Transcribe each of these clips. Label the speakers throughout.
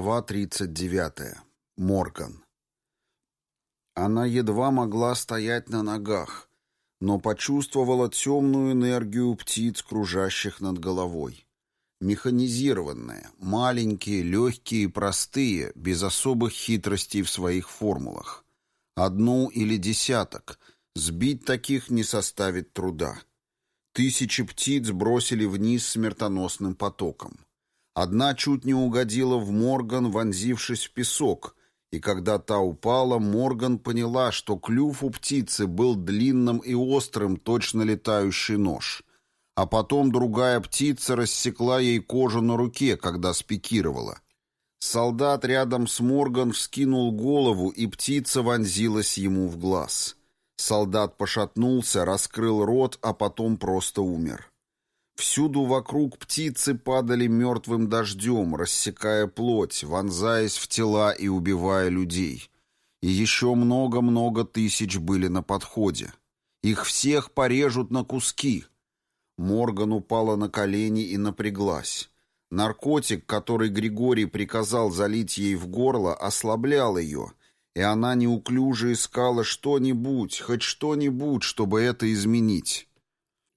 Speaker 1: Глава 39. Морган. Она едва могла стоять на ногах, но почувствовала темную энергию птиц, кружащих над головой. Механизированные, маленькие, легкие и простые, без особых хитростей в своих формулах. Одну или десяток. Сбить таких не составит труда. Тысячи птиц бросили вниз смертоносным потоком. Одна чуть не угодила в Морган, вонзившись в песок, и когда та упала, Морган поняла, что клюв у птицы был длинным и острым, точно летающий нож. А потом другая птица рассекла ей кожу на руке, когда спикировала. Солдат рядом с Морган вскинул голову, и птица вонзилась ему в глаз. Солдат пошатнулся, раскрыл рот, а потом просто умер. Всюду вокруг птицы падали мертвым дождем, рассекая плоть, вонзаясь в тела и убивая людей. И еще много-много тысяч были на подходе. Их всех порежут на куски. Морган упала на колени и напряглась. Наркотик, который Григорий приказал залить ей в горло, ослаблял ее, и она неуклюже искала что-нибудь, хоть что-нибудь, чтобы это изменить.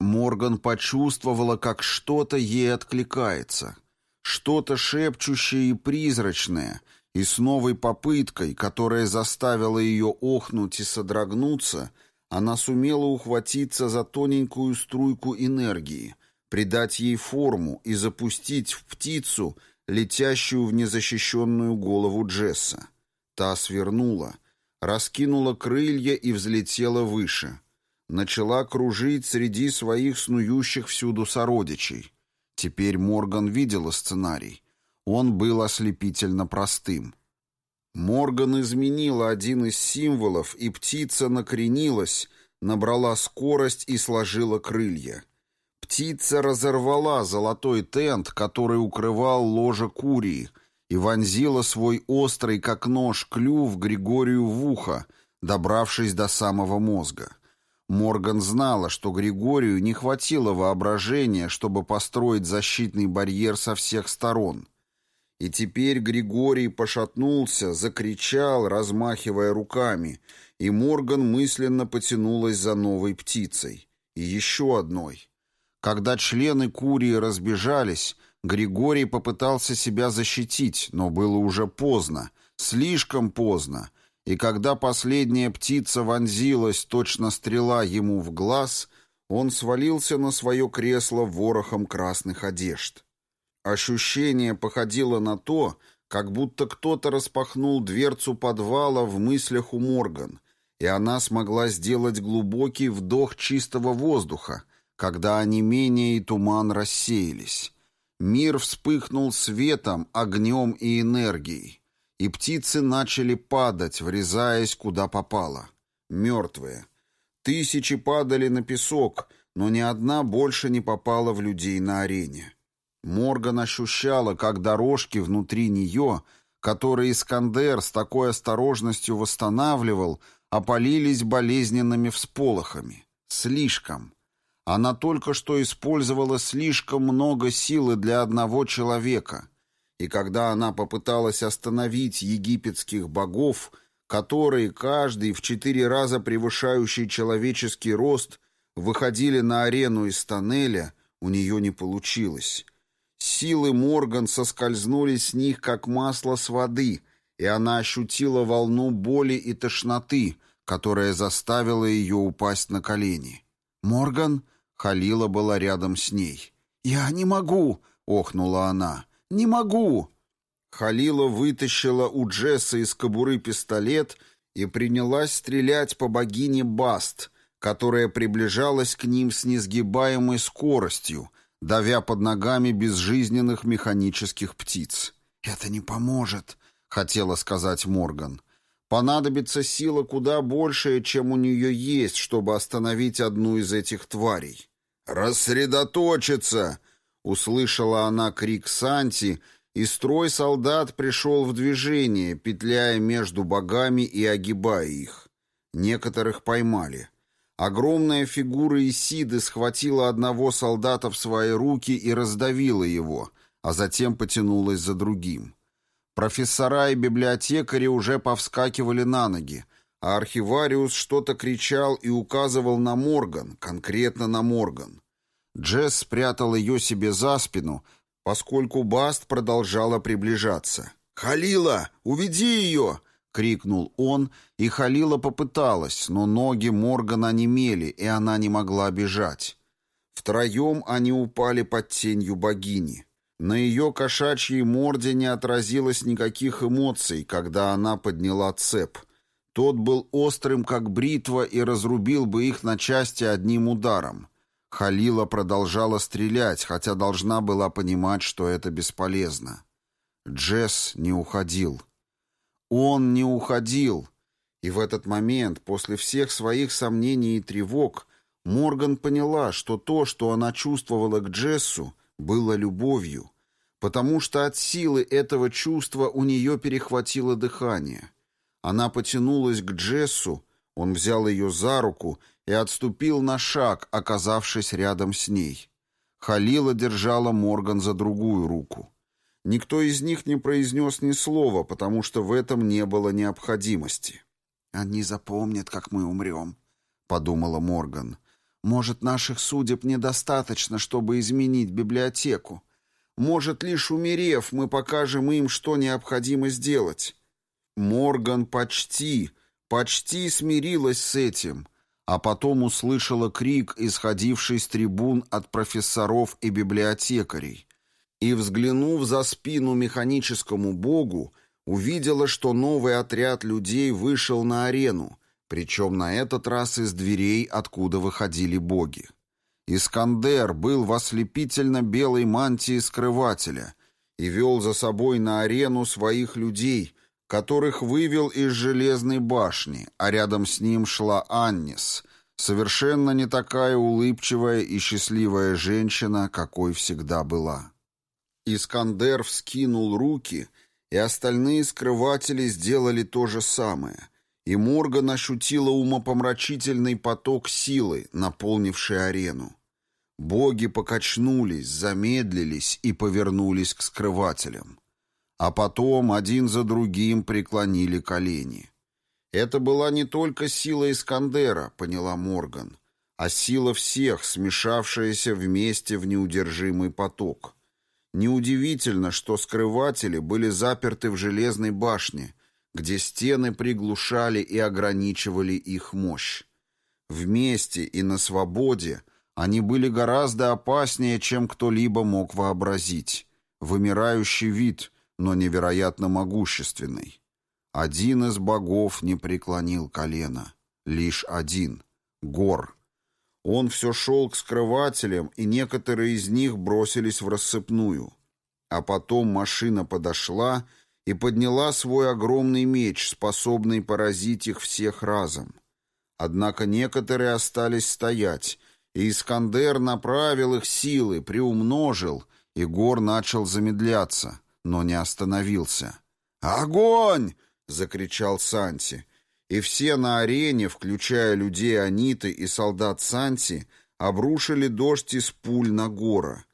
Speaker 1: Морган почувствовала, как что-то ей откликается. Что-то шепчущее и призрачное, и с новой попыткой, которая заставила ее охнуть и содрогнуться, она сумела ухватиться за тоненькую струйку энергии, придать ей форму и запустить в птицу, летящую в незащищенную голову Джесса. Та свернула, раскинула крылья и взлетела выше — начала кружить среди своих снующих всюду сородичей. Теперь Морган видела сценарий. Он был ослепительно простым. Морган изменила один из символов, и птица накренилась, набрала скорость и сложила крылья. Птица разорвала золотой тент, который укрывал ложе Курии, и вонзила свой острый, как нож, клюв Григорию в ухо, добравшись до самого мозга. Морган знала, что Григорию не хватило воображения, чтобы построить защитный барьер со всех сторон. И теперь Григорий пошатнулся, закричал, размахивая руками, и Морган мысленно потянулась за новой птицей. И еще одной. Когда члены Курии разбежались, Григорий попытался себя защитить, но было уже поздно, слишком поздно, и когда последняя птица вонзилась, точно стрела ему в глаз, он свалился на свое кресло ворохом красных одежд. Ощущение походило на то, как будто кто-то распахнул дверцу подвала в мыслях у Морган, и она смогла сделать глубокий вдох чистого воздуха, когда онемение и туман рассеялись. Мир вспыхнул светом, огнем и энергией и птицы начали падать, врезаясь куда попало. Мертвые. Тысячи падали на песок, но ни одна больше не попала в людей на арене. Морган ощущала, как дорожки внутри нее, которые Искандер с такой осторожностью восстанавливал, опалились болезненными всполохами. Слишком. Она только что использовала слишком много силы для одного человека — и когда она попыталась остановить египетских богов, которые, каждый в четыре раза превышающий человеческий рост, выходили на арену из тоннеля, у нее не получилось. Силы Морган соскользнули с них, как масло с воды, и она ощутила волну боли и тошноты, которая заставила ее упасть на колени. «Морган?» — Халила была рядом с ней. «Я не могу!» — охнула она. «Не могу!» Халила вытащила у Джесса из кобуры пистолет и принялась стрелять по богине Баст, которая приближалась к ним с несгибаемой скоростью, давя под ногами безжизненных механических птиц. «Это не поможет», — хотела сказать Морган. «Понадобится сила куда большая, чем у нее есть, чтобы остановить одну из этих тварей». «Рассредоточиться!» Услышала она крик Санти, и строй солдат пришел в движение, петляя между богами и огибая их. Некоторых поймали. Огромная фигура Исиды схватила одного солдата в свои руки и раздавила его, а затем потянулась за другим. Профессора и библиотекари уже повскакивали на ноги, а архивариус что-то кричал и указывал на Морган, конкретно на Морган. Джесс спрятал ее себе за спину, поскольку Баст продолжала приближаться. «Халила, уведи ее!» — крикнул он, и Халила попыталась, но ноги Моргана онемели, и она не могла бежать. Втроем они упали под тенью богини. На ее кошачьей морде не отразилось никаких эмоций, когда она подняла цеп. Тот был острым, как бритва, и разрубил бы их на части одним ударом. Халила продолжала стрелять, хотя должна была понимать, что это бесполезно. Джесс не уходил. Он не уходил. И в этот момент, после всех своих сомнений и тревог, Морган поняла, что то, что она чувствовала к Джессу, было любовью, потому что от силы этого чувства у нее перехватило дыхание. Она потянулась к Джессу, он взял ее за руку и отступил на шаг, оказавшись рядом с ней. Халила держала Морган за другую руку. Никто из них не произнес ни слова, потому что в этом не было необходимости. «Они запомнят, как мы умрем», — подумала Морган. Может, наших судеб недостаточно, чтобы изменить библиотеку. Может, лишь умерев, мы покажем им, что необходимо сделать. Морган почти, почти смирилась с этим, а потом услышала крик, исходивший с трибун от профессоров и библиотекарей, и, взглянув за спину механическому богу, увидела, что новый отряд людей вышел на арену, причем на этот раз из дверей, откуда выходили боги. Искандер был в ослепительно белой мантии скрывателя и вел за собой на арену своих людей, которых вывел из железной башни, а рядом с ним шла Аннис, совершенно не такая улыбчивая и счастливая женщина, какой всегда была. Искандер вскинул руки, и остальные скрыватели сделали то же самое — и Морган ощутила умопомрачительный поток силы, наполнивший арену. Боги покачнулись, замедлились и повернулись к скрывателям. А потом один за другим преклонили колени. Это была не только сила Искандера, поняла Морган, а сила всех, смешавшаяся вместе в неудержимый поток. Неудивительно, что скрыватели были заперты в железной башне, где стены приглушали и ограничивали их мощь. Вместе и на свободе они были гораздо опаснее, чем кто-либо мог вообразить. Вымирающий вид, но невероятно могущественный. Один из богов не преклонил колено. Лишь один — Гор. Он все шел к скрывателям, и некоторые из них бросились в рассыпную. А потом машина подошла и подняла свой огромный меч, способный поразить их всех разом. Однако некоторые остались стоять, и Искандер направил их силы, приумножил, и гор начал замедляться, но не остановился. «Огонь!» — закричал Санти. И все на арене, включая людей Аниты и солдат Санти, обрушили дождь из пуль на гора.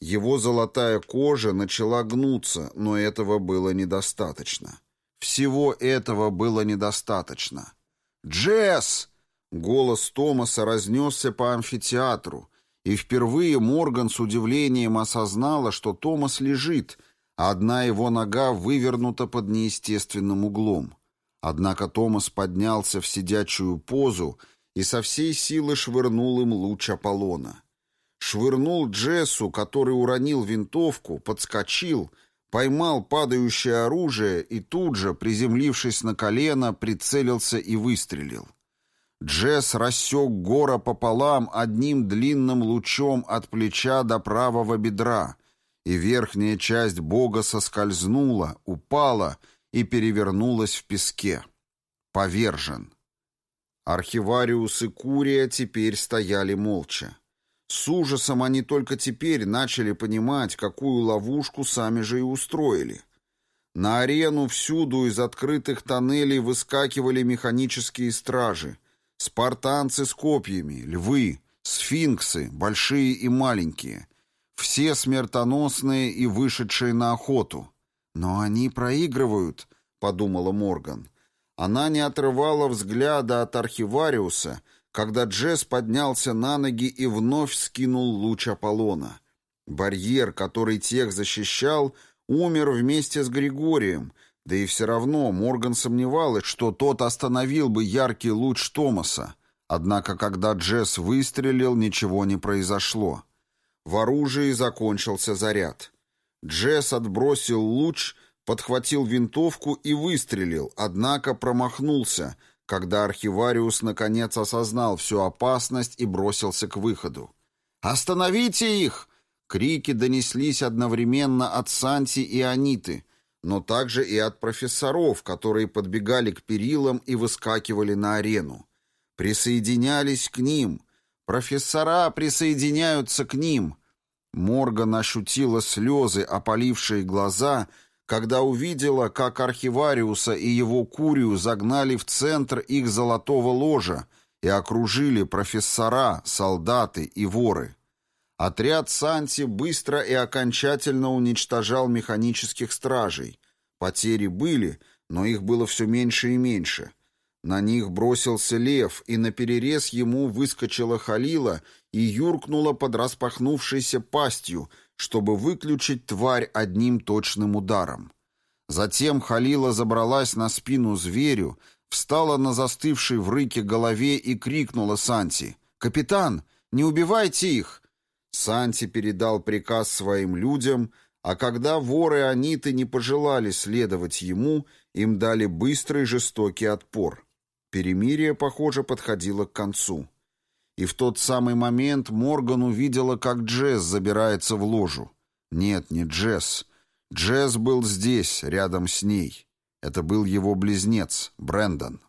Speaker 1: Его золотая кожа начала гнуться, но этого было недостаточно. Всего этого было недостаточно. «Джесс!» Голос Томаса разнесся по амфитеатру, и впервые Морган с удивлением осознала, что Томас лежит, одна его нога вывернута под неестественным углом. Однако Томас поднялся в сидячую позу и со всей силы швырнул им луч Аполлона. Швырнул Джессу, который уронил винтовку, подскочил, поймал падающее оружие и тут же, приземлившись на колено, прицелился и выстрелил. Джесс рассек гора пополам одним длинным лучом от плеча до правого бедра, и верхняя часть бога соскользнула, упала и перевернулась в песке. Повержен. Архивариус и Курия теперь стояли молча. С ужасом они только теперь начали понимать, какую ловушку сами же и устроили. На арену всюду из открытых тоннелей выскакивали механические стражи, спартанцы с копьями, львы, сфинксы, большие и маленькие, все смертоносные и вышедшие на охоту. «Но они проигрывают», — подумала Морган. Она не отрывала взгляда от архивариуса, когда Джесс поднялся на ноги и вновь скинул луч Аполлона. Барьер, который тех защищал, умер вместе с Григорием, да и все равно Морган сомневалась, что тот остановил бы яркий луч Томаса. Однако, когда Джесс выстрелил, ничего не произошло. В оружии закончился заряд. Джесс отбросил луч, подхватил винтовку и выстрелил, однако промахнулся, когда архивариус наконец осознал всю опасность и бросился к выходу. «Остановите их!» Крики донеслись одновременно от Санти и Аниты, но также и от профессоров, которые подбегали к перилам и выскакивали на арену. Присоединялись к ним. Профессора присоединяются к ним. Морган ощутила слезы, опалившие глаза, когда увидела, как архивариуса и его курию загнали в центр их золотого ложа и окружили профессора, солдаты и воры. Отряд Санти быстро и окончательно уничтожал механических стражей. Потери были, но их было все меньше и меньше. На них бросился лев, и на перерез ему выскочила Халила и юркнула под распахнувшейся пастью, чтобы выключить тварь одним точным ударом. Затем Халила забралась на спину зверю, встала на застывшей в рыке голове и крикнула Санти «Капитан, не убивайте их!» Санти передал приказ своим людям, а когда воры Аниты не пожелали следовать ему, им дали быстрый жестокий отпор. Перемирие, похоже, подходило к концу. И в тот самый момент Морган увидела, как Джесс забирается в ложу. Нет, не Джесс. Джесс был здесь, рядом с ней. Это был его близнец, Брэндон.